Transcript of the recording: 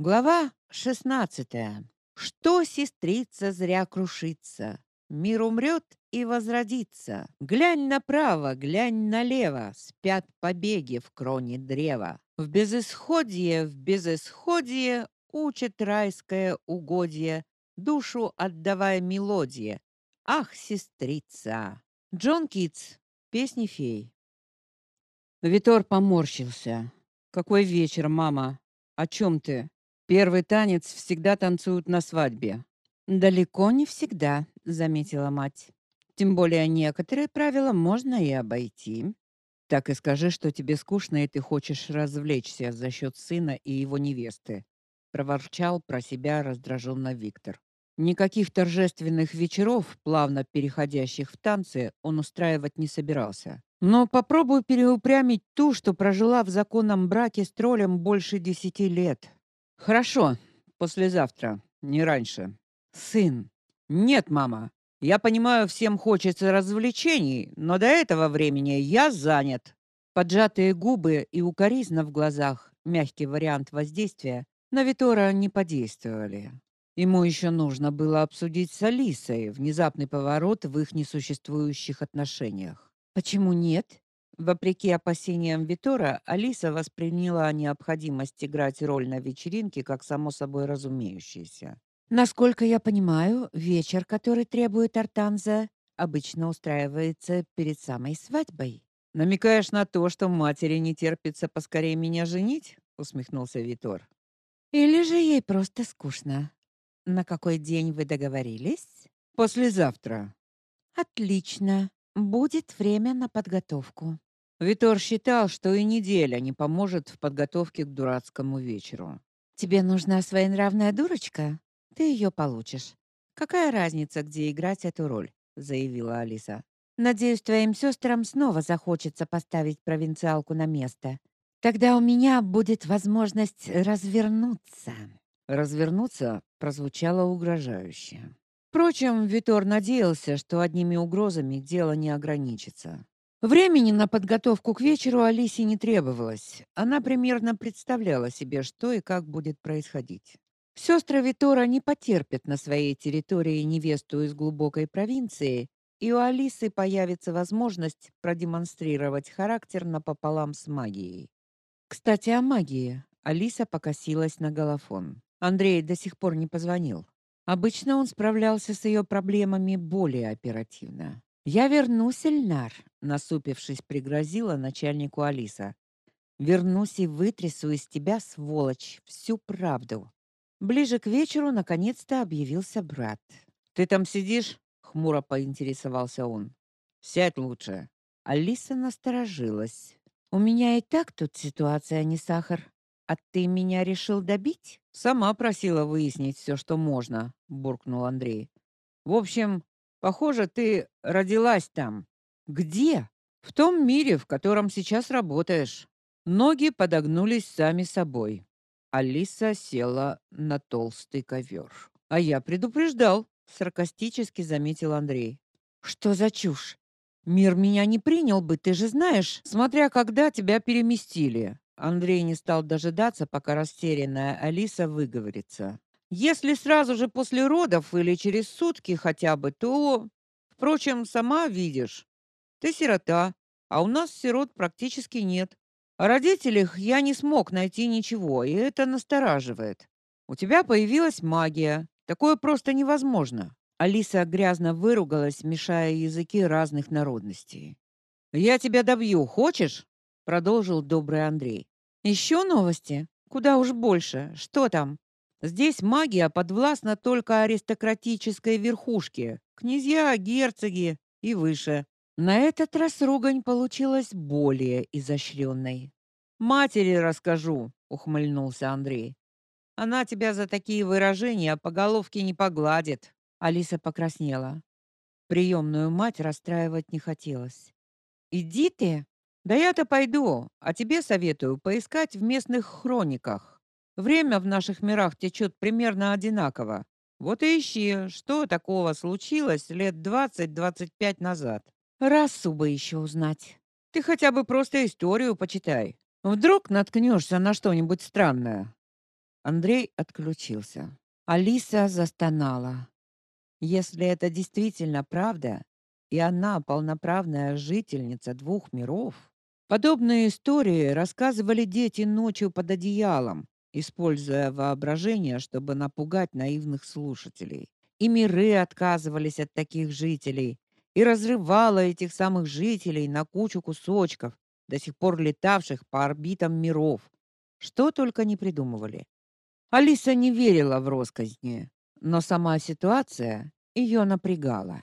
Глава шестнадцатая. Что сестрица зря крушится? Мир умрет и возродится. Глянь направо, глянь налево, спят побеги в кроне древа. В безысходье, в безысходье учит райское угодье, душу отдавая мелодии. Ах, сестрица! Джон Китс. Песни фей. Витор поморщился. Какой вечер, мама? О чем ты? Первый танец всегда танцуют на свадьбе. Далеко не всегда, заметила мать. Тем более некоторые правила можно и обойти. Так и скажи, что тебе скучно и ты хочешь развлечься за счет сына и его невесты, проворчал про себя раздраженно Виктор. Никаких торжественных вечеров, плавно переходящих в танцы, он устраивать не собирался. Но попробуй переупрямить ту, что прожила в законном браке с троллем больше десяти лет. Хорошо, послезавтра, не раньше. Сын. Нет, мама. Я понимаю, всем хочется развлечений, но до этого времени я занят. Поджатые губы и укоризна в глазах, мягкий вариант воздействия, на Витора не подействовали. Ему еще нужно было обсудить с Алисой внезапный поворот в их несуществующих отношениях. Почему нет? Вопреки опасениям Витора, Алиса восприняла необходимость играть роль на вечеринке как само собой разумеющееся. Насколько я понимаю, вечер, который требует Артанза, обычно устраивается перед самой свадьбой. Намекаешь на то, что матери не терпится поскорее меня женить? усмехнулся Витор. Или же ей просто скучно. На какой день вы договорились? Послезавтра. Отлично. Будет время на подготовку. Витор считал, что и неделя не поможет в подготовке к дурацкому вечеру. Тебе нужна своенравная дурочка? Ты ее получишь. Какая разница, где играть эту роль, заявила Алиса. Надеюсь, твоим сестрам снова захочется поставить провинциалку на место. Тогда у меня будет возможность развернуться. Развернуться прозвучало угрожающе. Впрочем, Витор надеялся, что одними угрозами дело не ограничится. Времени на подготовку к вечеру Алисе не требовалось. Она примерно представляла себе, что и как будет происходить. Сестры Витора не потерпят на своей территории невесту из глубокой провинции, и у Алисы появится возможность продемонстрировать характер напополам с магией. Кстати, о магии. Алиса покосилась на голофон. Андрей до сих пор не позвонил. Обычно он справлялся с ее проблемами более оперативно. Я вернусь, Эльнар, насупившись, пригрозила начальнику Алиса. Вернусь и вытрясу из тебя, сволочь, всю правду. Ближе к вечеру наконец-то объявился брат. Ты там сидишь? хмуро поинтересовался он. Сядь лучше. Алиса насторожилась. У меня и так тут ситуация не сахар. А ты меня решил добить? Сама просила выяснить все, что можно, буркнул Андрей. В общем, похоже, ты родилась там. Где? В том мире, в котором сейчас работаешь. Ноги подогнулись сами собой. Алиса села на толстый ковер. А я предупреждал, саркастически заметил Андрей. Что за чушь? Мир меня не принял бы, ты же знаешь, смотря когда тебя переместили. Андрей не стал дожидаться, пока растерянная Алиса выговорится. Если сразу же после родов или через сутки хотя бы, то, впрочем, сама видишь. Ты сирота, а у нас сирот практически нет. О родителях я не смог найти ничего, и это настораживает. У тебя появилась магия. Такое просто невозможно. Алиса грязно выругалась, мешая языки разных народностей. Я тебя добью, хочешь? продолжил добрый Андрей. Еще новости? Куда уж больше. Что там? Здесь магия подвластна только аристократической верхушке: князья, герцоги и выше. На этот раз ругань получилась более изощренной. Матери расскажу, ухмыльнулся Андрей. Она тебя за такие выражения по головке не погладит. Алиса покраснела. Приемную мать расстраивать не хотелось. Иди ты, да я-то пойду, а тебе советую поискать в местных хрониках. Время в наших мирах течет примерно одинаково. Вот и ищи, что такого случилось лет двадцать-двадцать пять назад. Расу бы еще узнать. Ты хотя бы просто историю почитай. Вдруг наткнешься на что-нибудь странное. Андрей отключился. Алиса застонала. Если это действительно правда, и она полноправная жительница двух миров, подобные истории рассказывали дети ночью под одеялом, используя воображение, чтобы напугать наивных слушателей. И миры отказывались от таких жителей и разрывало этих самых жителей на кучу кусочков, до сих пор летавших по орбитам миров. Что только не придумывали. Алиса не верила в росказни, но сама ситуация ее напрягала.